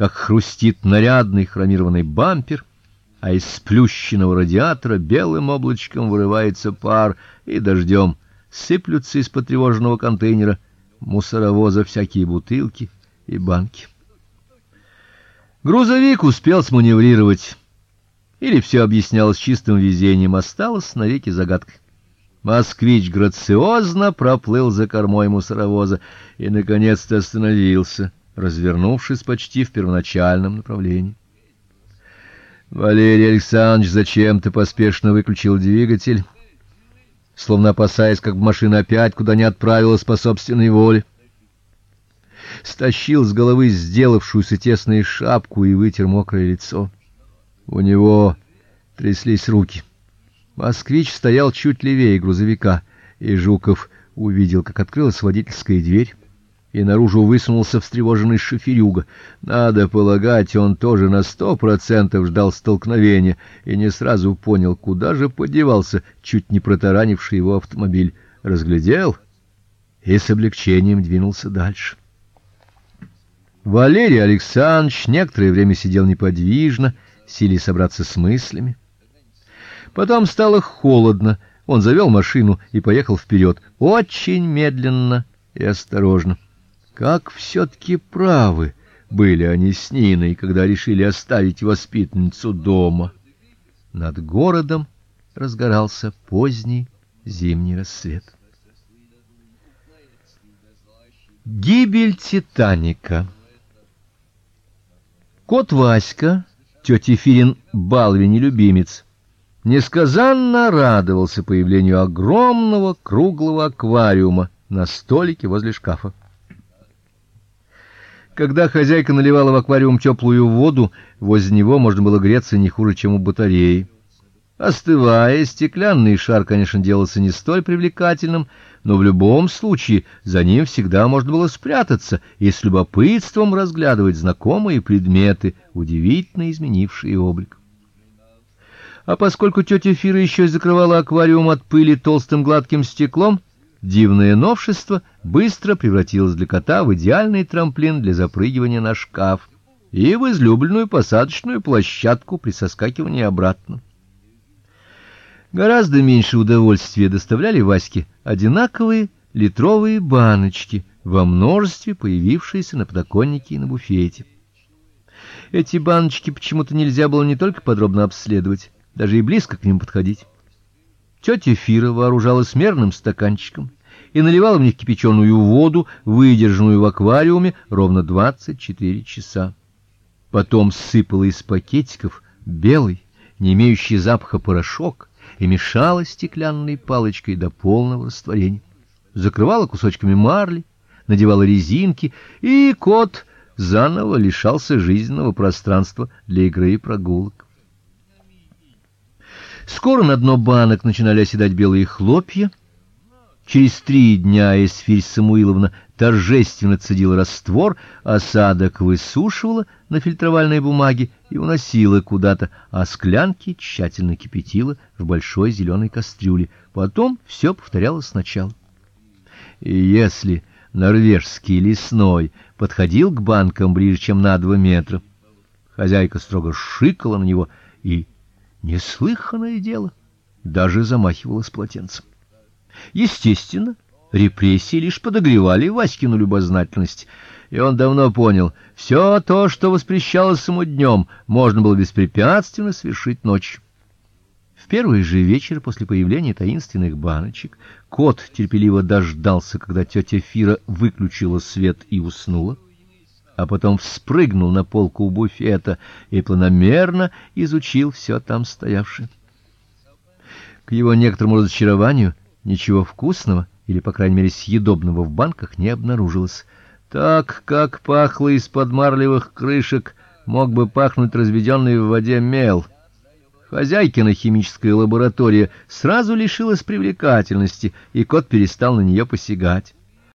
как хрустит нарядный хромированный бампер, а из сплющенного радиатора белым облачком вырывается пар и дождем сыплются из потревоженного контейнера мусоровоза всякие бутылки и банки. Грузовик успел сманеврировать. Или все объяснялось чистым везением, осталось навеки загадкой. Москвич грациозно проплыл за кормой мусоровоза и наконец-то остановился, развернувшись почти в первоначальном направлении. Валерий Александрович зачем-то поспешно выключил двигатель, словно опасаясь, как бы машина опять куда не отправилась по собственной воле. Стащил с головы сделавшуюся тесной шапку и вытер мокрое лицо. У него тряслись руки. Москвич стоял чуть левее грузовика, и Жуков увидел, как открылась водительская дверь, и наружу высунулся встревоженный шоферюга. Надо полагать, он тоже на сто процентов ждал столкновения и не сразу понял, куда же подевался чуть не протаранивший его автомобиль. Разглядел и с облегчением двинулся дальше. Валерий Александрович некоторое время сидел неподвижно, силясь собраться с мыслями. Потом стало холодно. Он завел машину и поехал вперед, очень медленно и осторожно. Как все таки правы были они с Ниной, когда решили оставить воспитанницу дома. Над городом разгорался поздний зимний рассвет. Гибель Титаника. Кот Васька, тети Фирин баловень любимец, несказанно радовался появлению огромного круглого аквариума на столике возле шкафа. Когда хозяйка наливала в аквариум теплую воду, возле него можно было греться не хуже, чем у батареи. Остывая, стеклянный шар, конечно, делался не столь привлекательным, но в любом случае за ним всегда можно было спрятаться и с любопытством разглядывать знакомые предметы, удивительно изменившие облик. А поскольку тетя Фира еще и закрывала аквариум от пыли толстым гладким стеклом, дивное новшество быстро превратилось для кота в идеальный трамплин для запрыгивания на шкаф и в излюбленную посадочную площадку при соскакивании обратно. Гораздо меньше удовольствия доставляли Ваське одинаковые литровые баночки во множестве появившиеся на подоконнике и на буфете. Эти баночки почему-то нельзя было не только подробно обследовать, даже и близко к ним подходить. Тетя Фира вооружалась мерным стаканчиком и наливала в них кипяченую воду, выдержанную в аквариуме ровно 24 часа. Потом сыпала из пакетиков белый, не имеющий запаха порошок и мешала стеклянной палочкой до полного растворения. Закрывала кусочками марли, надевала резинки, и кот заново лишался жизненного пространства для игры и прогулок. Скоро на дно банок начинали оседать белые хлопья. Через три дня Эсфирь Самуиловна торжественно цедила раствор, осадок высушивала на фильтровальной бумаге и уносила куда-то, а склянки тщательно кипятила в большой зеленой кастрюле. Потом все повторялось сначала. И если норвежский лесной подходил к банкам ближе, чем на два метра, хозяйка строго шикала на него и Неслыханное дело, даже замахивалась полотенцем. Естественно, репрессии лишь подогревали Васькину любознательность, и он давно понял, все то, что воспрещалось ему днем, можно было беспрепятственно совершить ночью. В первый же вечер после появления таинственных баночек кот терпеливо дождался, когда тетя Фира выключила свет и уснула а потом вспрыгнул на полку у буфета и планомерно изучил все там стоявшее. К его некоторому разочарованию ничего вкусного или, по крайней мере, съедобного в банках не обнаружилось. Так как пахло из-под марлевых крышек, мог бы пахнуть разведенный в воде мел. Хозяйкина химическая лаборатория сразу лишилась привлекательности, и кот перестал на нее посягать.